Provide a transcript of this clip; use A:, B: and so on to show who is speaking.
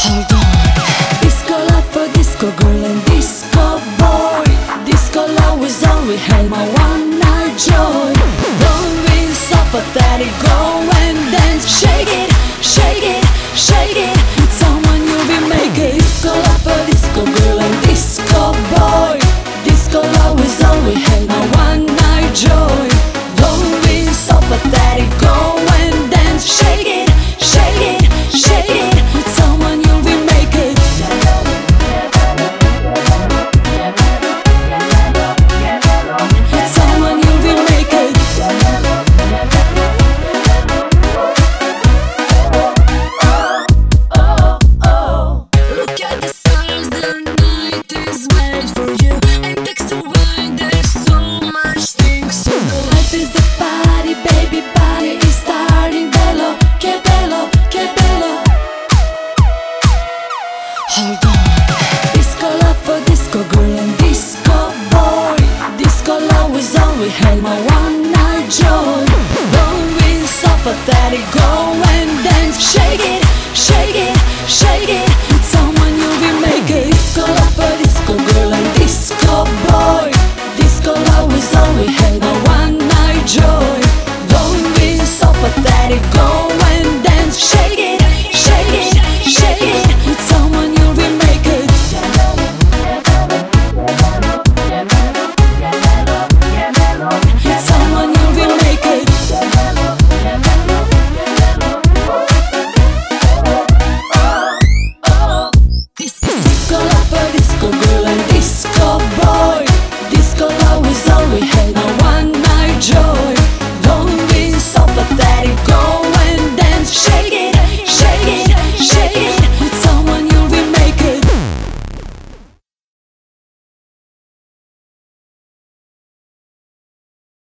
A: Hold on. Disco lover, disco girl, and disco boy. Disco love is all we had, my one night joy. Don't be so pathetic, go and dance, shake it, disco girl, and disco boy. Disco love is all we had, my one night joy. Don't be so pathetic, go and